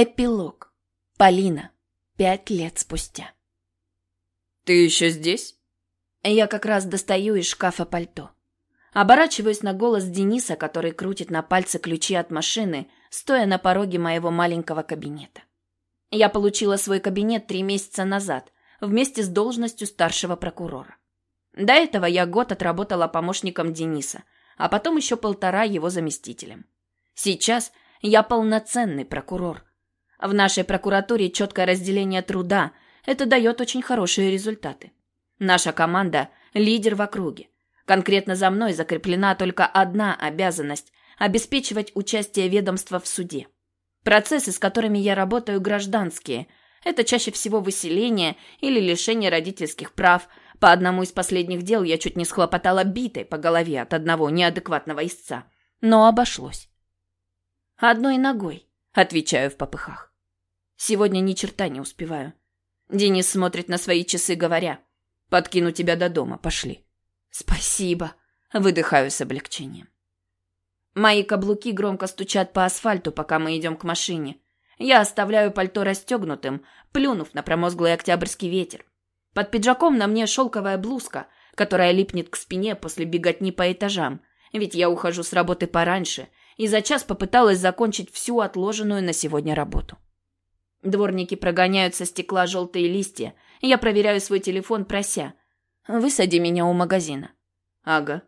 Эпилог. Полина. Пять лет спустя. «Ты еще здесь?» Я как раз достаю из шкафа пальто. Оборачиваюсь на голос Дениса, который крутит на пальце ключи от машины, стоя на пороге моего маленького кабинета. Я получила свой кабинет три месяца назад, вместе с должностью старшего прокурора. До этого я год отработала помощником Дениса, а потом еще полтора его заместителем. Сейчас я полноценный прокурор. В нашей прокуратуре четкое разделение труда. Это дает очень хорошие результаты. Наша команда – лидер в округе. Конкретно за мной закреплена только одна обязанность – обеспечивать участие ведомства в суде. Процессы, с которыми я работаю, гражданские. Это чаще всего выселение или лишение родительских прав. По одному из последних дел я чуть не схлопотала битой по голове от одного неадекватного истца. Но обошлось. Одной ногой, отвечаю в попыхах. Сегодня ни черта не успеваю. Денис смотрит на свои часы, говоря: "Подкину тебя до дома, пошли". Спасибо, выдыхаю с облегчением. Мои каблуки громко стучат по асфальту, пока мы идем к машине. Я оставляю пальто расстегнутым, плюнув на промозглый октябрьский ветер. Под пиджаком на мне шелковая блузка, которая липнет к спине после беготни по этажам, ведь я ухожу с работы пораньше и за час попыталась закончить всю отложенную на сегодня работу. Дворники прогоняют со стекла желтые листья, я проверяю свой телефон, прося «Высади меня у магазина». «Ага».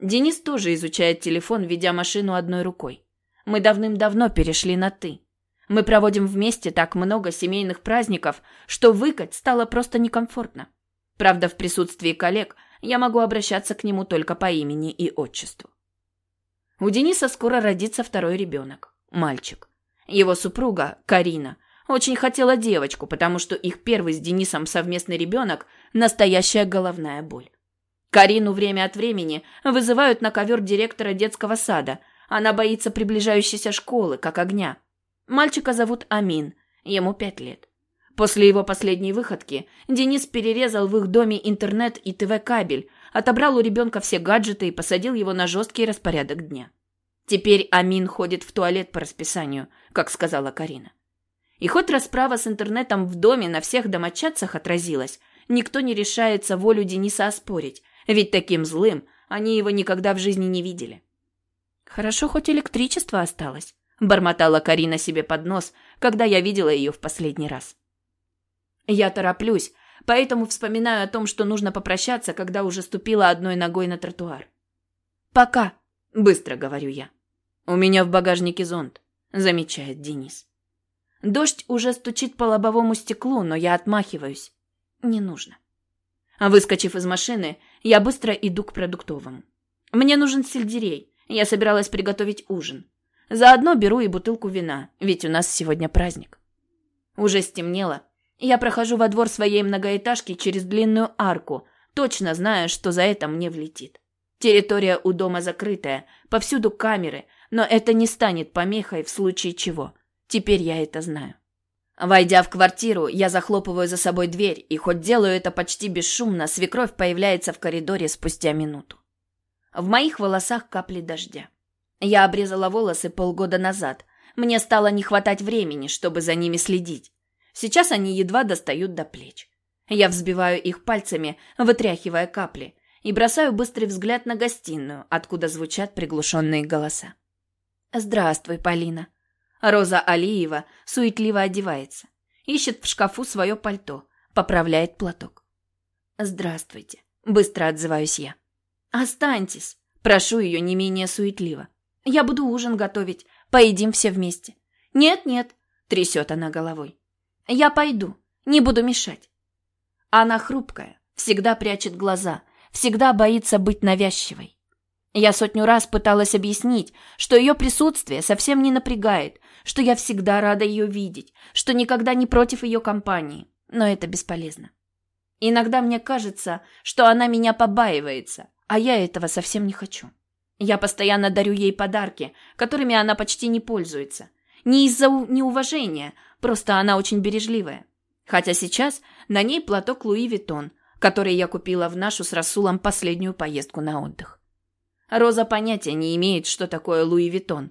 Денис тоже изучает телефон, ведя машину одной рукой. Мы давным-давно перешли на «ты». Мы проводим вместе так много семейных праздников, что выкать стало просто некомфортно. Правда, в присутствии коллег я могу обращаться к нему только по имени и отчеству. У Дениса скоро родится второй ребенок. Мальчик. Его супруга, Карина, очень хотела девочку, потому что их первый с Денисом совместный ребенок – настоящая головная боль. Карину время от времени вызывают на ковер директора детского сада. Она боится приближающейся школы, как огня. Мальчика зовут Амин, ему пять лет. После его последней выходки Денис перерезал в их доме интернет и ТВ-кабель, отобрал у ребенка все гаджеты и посадил его на жесткий распорядок дня. Теперь Амин ходит в туалет по расписанию, как сказала Карина. И хоть расправа с интернетом в доме на всех домочадцах отразилась, никто не решается волю Дениса оспорить, ведь таким злым они его никогда в жизни не видели. «Хорошо, хоть электричество осталось», — бормотала Карина себе под нос, когда я видела ее в последний раз. Я тороплюсь, поэтому вспоминаю о том, что нужно попрощаться, когда уже ступила одной ногой на тротуар. «Пока», — быстро говорю я. «У меня в багажнике зонт», — замечает Денис. Дождь уже стучит по лобовому стеклу, но я отмахиваюсь. Не нужно. Выскочив из машины, я быстро иду к продуктовому. Мне нужен сельдерей. Я собиралась приготовить ужин. Заодно беру и бутылку вина, ведь у нас сегодня праздник. Уже стемнело. Я прохожу во двор своей многоэтажки через длинную арку, точно зная, что за это мне влетит. Территория у дома закрытая, повсюду камеры, но это не станет помехой в случае чего. Теперь я это знаю. Войдя в квартиру, я захлопываю за собой дверь, и хоть делаю это почти бесшумно, свекровь появляется в коридоре спустя минуту. В моих волосах капли дождя. Я обрезала волосы полгода назад. Мне стало не хватать времени, чтобы за ними следить. Сейчас они едва достают до плеч. Я взбиваю их пальцами, вытряхивая капли, и бросаю быстрый взгляд на гостиную, откуда звучат приглушенные голоса. «Здравствуй, Полина», Роза Алиева суетливо одевается. Ищет в шкафу свое пальто. Поправляет платок. «Здравствуйте», — быстро отзываюсь я. «Останьтесь», — прошу ее не менее суетливо. «Я буду ужин готовить. Поедим все вместе». «Нет-нет», — трясет она головой. «Я пойду. Не буду мешать». Она хрупкая, всегда прячет глаза, всегда боится быть навязчивой. Я сотню раз пыталась объяснить, что ее присутствие совсем не напрягает, что я всегда рада ее видеть, что никогда не против ее компании, но это бесполезно. Иногда мне кажется, что она меня побаивается, а я этого совсем не хочу. Я постоянно дарю ей подарки, которыми она почти не пользуется. Не из-за неуважения, просто она очень бережливая. Хотя сейчас на ней платок Louis Vuitton, который я купила в нашу с Расулом последнюю поездку на отдых. Роза понятия не имеет, что такое Louis Vuitton.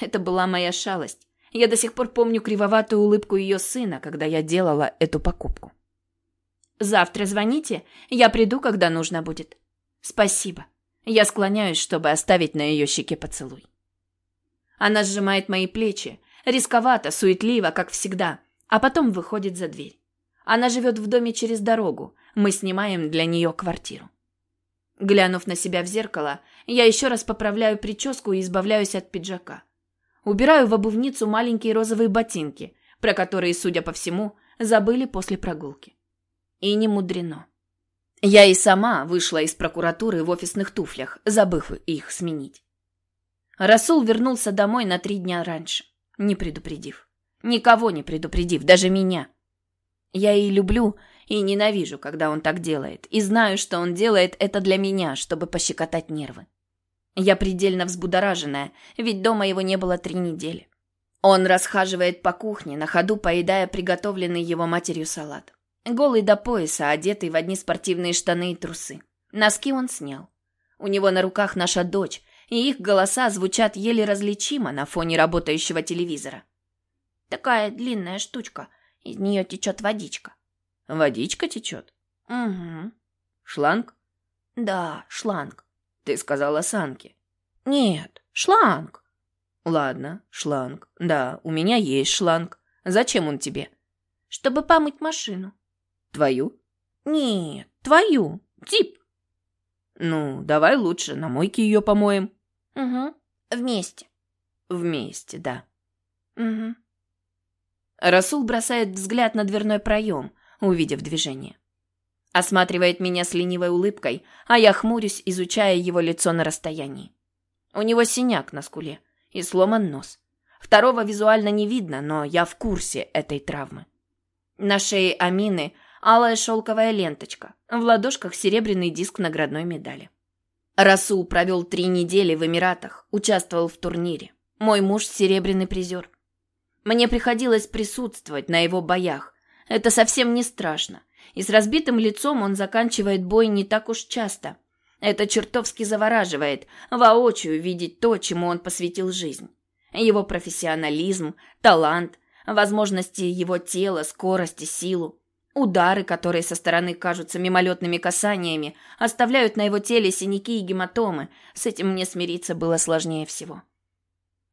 Это была моя шалость. Я до сих пор помню кривоватую улыбку ее сына, когда я делала эту покупку. «Завтра звоните, я приду, когда нужно будет». «Спасибо». Я склоняюсь, чтобы оставить на ее щеке поцелуй. Она сжимает мои плечи, рисковато, суетливо, как всегда, а потом выходит за дверь. Она живет в доме через дорогу, мы снимаем для нее квартиру. Глянув на себя в зеркало, я еще раз поправляю прическу и избавляюсь от пиджака. Убираю в обувницу маленькие розовые ботинки, про которые, судя по всему, забыли после прогулки. И не мудрено. Я и сама вышла из прокуратуры в офисных туфлях, забыв их сменить. Расул вернулся домой на три дня раньше, не предупредив. Никого не предупредив, даже меня. Я и люблю, и ненавижу, когда он так делает, и знаю, что он делает это для меня, чтобы пощекотать нервы. Я предельно взбудораженная, ведь дома его не было три недели. Он расхаживает по кухне, на ходу поедая приготовленный его матерью салат. Голый до пояса, одетый в одни спортивные штаны и трусы. Носки он снял. У него на руках наша дочь, и их голоса звучат еле различимо на фоне работающего телевизора. Такая длинная штучка, из нее течет водичка. Водичка течет? Угу. Шланг? Да, шланг. Ты сказала санки. Нет, шланг. Ладно, шланг. Да, у меня есть шланг. Зачем он тебе? Чтобы помыть машину. Твою? Нет, твою. Тип. Ну, давай лучше на мойке ее помоем. Угу. Вместе. Вместе, да. Угу. Расул бросает взгляд на дверной проем, увидев движение. Осматривает меня с ленивой улыбкой, а я хмурюсь, изучая его лицо на расстоянии. У него синяк на скуле и сломан нос. Второго визуально не видно, но я в курсе этой травмы. На шее Амины алая шелковая ленточка, в ладошках серебряный диск наградной медали. Расул провел три недели в Эмиратах, участвовал в турнире. Мой муж – серебряный призер. Мне приходилось присутствовать на его боях. Это совсем не страшно и с разбитым лицом он заканчивает бой не так уж часто. Это чертовски завораживает, воочию видеть то, чему он посвятил жизнь. Его профессионализм, талант, возможности его тела, скорость и силу. Удары, которые со стороны кажутся мимолетными касаниями, оставляют на его теле синяки и гематомы. С этим мне смириться было сложнее всего.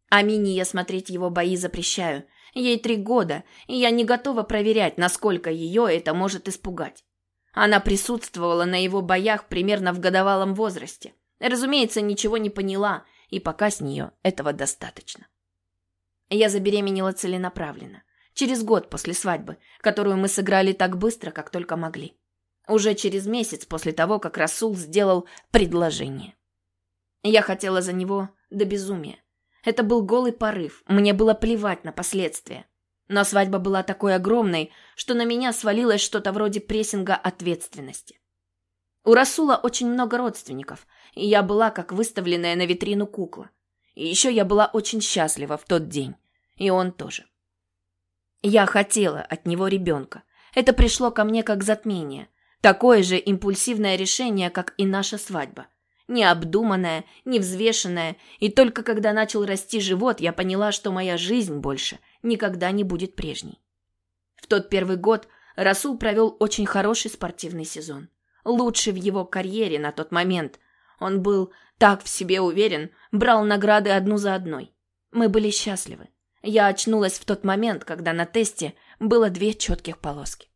Амине я смотреть его бои запрещаю, Ей три года, и я не готова проверять, насколько ее это может испугать. Она присутствовала на его боях примерно в годовалом возрасте. Разумеется, ничего не поняла, и пока с нее этого достаточно. Я забеременела целенаправленно. Через год после свадьбы, которую мы сыграли так быстро, как только могли. Уже через месяц после того, как Расул сделал предложение. Я хотела за него до безумия. Это был голый порыв, мне было плевать на последствия. Но свадьба была такой огромной, что на меня свалилось что-то вроде прессинга ответственности. У Расула очень много родственников, и я была как выставленная на витрину кукла. И еще я была очень счастлива в тот день. И он тоже. Я хотела от него ребенка. Это пришло ко мне как затмение. Такое же импульсивное решение, как и наша свадьба необдуманная, невзвешенная, и только когда начал расти живот, я поняла, что моя жизнь больше никогда не будет прежней. В тот первый год Расул провел очень хороший спортивный сезон. Лучший в его карьере на тот момент. Он был так в себе уверен, брал награды одну за одной. Мы были счастливы. Я очнулась в тот момент, когда на тесте было две четких полоски.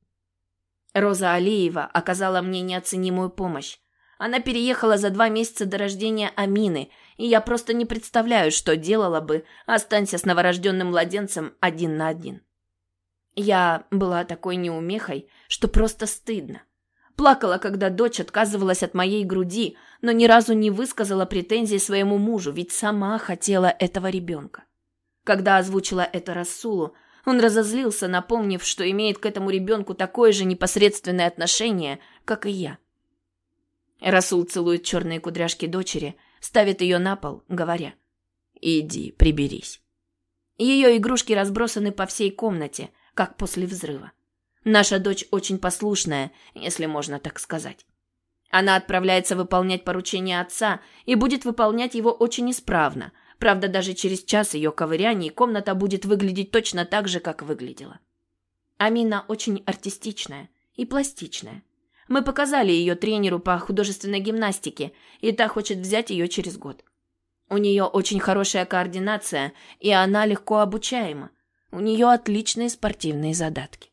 Роза Алиева оказала мне неоценимую помощь. Она переехала за два месяца до рождения Амины, и я просто не представляю, что делала бы, останься с новорожденным младенцем один на один. Я была такой неумехой, что просто стыдно. Плакала, когда дочь отказывалась от моей груди, но ни разу не высказала претензий своему мужу, ведь сама хотела этого ребенка. Когда озвучила это Расулу, он разозлился, напомнив, что имеет к этому ребенку такое же непосредственное отношение, как и я. Расул целует черные кудряшки дочери, ставит ее на пол, говоря «Иди, приберись». Ее игрушки разбросаны по всей комнате, как после взрыва. Наша дочь очень послушная, если можно так сказать. Она отправляется выполнять поручение отца и будет выполнять его очень исправно, Правда, даже через час ее ковыряний комната будет выглядеть точно так же, как выглядела. Амина очень артистичная и пластичная. Мы показали ее тренеру по художественной гимнастике, и та хочет взять ее через год. У нее очень хорошая координация, и она легко обучаема. У нее отличные спортивные задатки.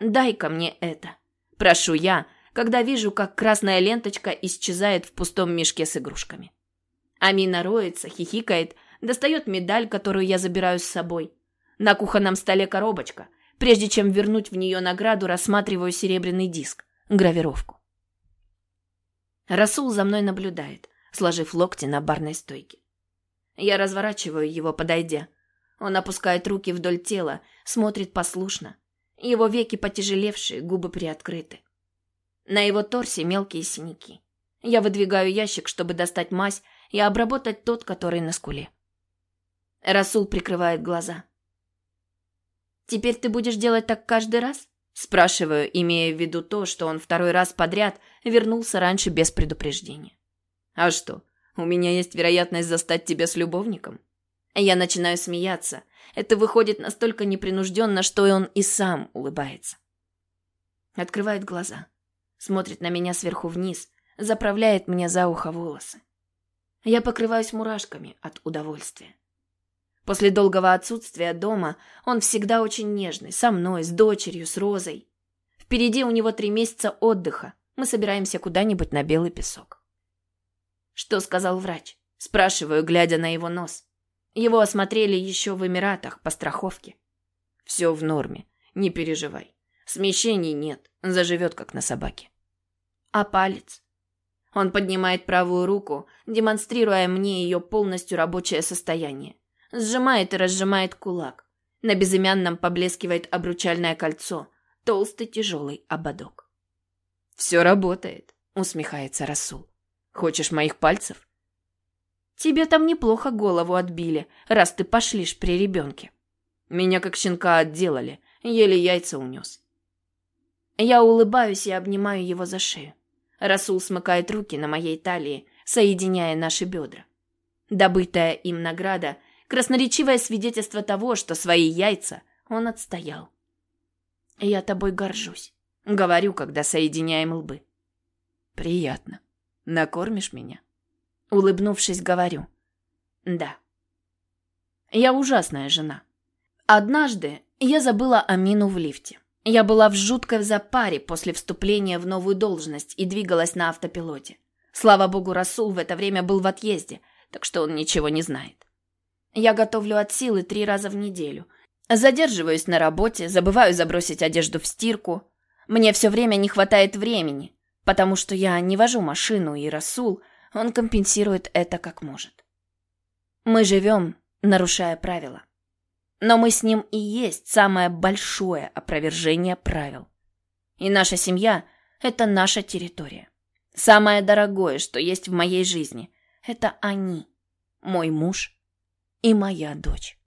«Дай-ка мне это», – прошу я, когда вижу, как красная ленточка исчезает в пустом мешке с игрушками. Амина роется, хихикает, достает медаль, которую я забираю с собой. На кухонном столе коробочка. Прежде чем вернуть в нее награду, рассматриваю серебряный диск, гравировку. Расул за мной наблюдает, сложив локти на барной стойке. Я разворачиваю его, подойдя. Он опускает руки вдоль тела, смотрит послушно. Его веки потяжелевшие, губы приоткрыты. На его торсе мелкие синяки. Я выдвигаю ящик, чтобы достать мазь и обработать тот, который на скуле. Расул прикрывает глаза. «Теперь ты будешь делать так каждый раз?» Спрашиваю, имея в виду то, что он второй раз подряд вернулся раньше без предупреждения. «А что, у меня есть вероятность застать тебя с любовником?» Я начинаю смеяться. Это выходит настолько непринужденно, что и он и сам улыбается. Открывает глаза. Смотрит на меня сверху вниз. Заправляет мне за ухо волосы. Я покрываюсь мурашками от удовольствия. После долгого отсутствия дома он всегда очень нежный, со мной, с дочерью, с Розой. Впереди у него три месяца отдыха. Мы собираемся куда-нибудь на белый песок. Что сказал врач? Спрашиваю, глядя на его нос. Его осмотрели еще в Эмиратах по страховке. Все в норме, не переживай. Смещений нет, заживет как на собаке. А палец? Он поднимает правую руку, демонстрируя мне ее полностью рабочее состояние. Сжимает и разжимает кулак. На безымянном поблескивает обручальное кольцо, толстый тяжелый ободок. «Все работает», — усмехается Расул. «Хочешь моих пальцев?» «Тебе там неплохо голову отбили, раз ты пошлишь при ребенке». Меня как щенка отделали, еле яйца унес. Я улыбаюсь и обнимаю его за шею. Расул смыкает руки на моей талии, соединяя наши бедра. Добытая им награда – красноречивое свидетельство того, что свои яйца он отстоял. «Я тобой горжусь», — говорю, когда соединяем лбы. «Приятно. Накормишь меня?» Улыбнувшись, говорю. «Да». Я ужасная жена. Однажды я забыла Амину в лифте. Я была в жуткой запаре после вступления в новую должность и двигалась на автопилоте. Слава богу, Расул в это время был в отъезде, так что он ничего не знает. Я готовлю от силы три раза в неделю. Задерживаюсь на работе, забываю забросить одежду в стирку. Мне все время не хватает времени, потому что я не вожу машину, и Расул, он компенсирует это как может. Мы живем, нарушая правила. Но мы с ним и есть самое большое опровержение правил. И наша семья – это наша территория. Самое дорогое, что есть в моей жизни – это они, мой муж и моя дочь.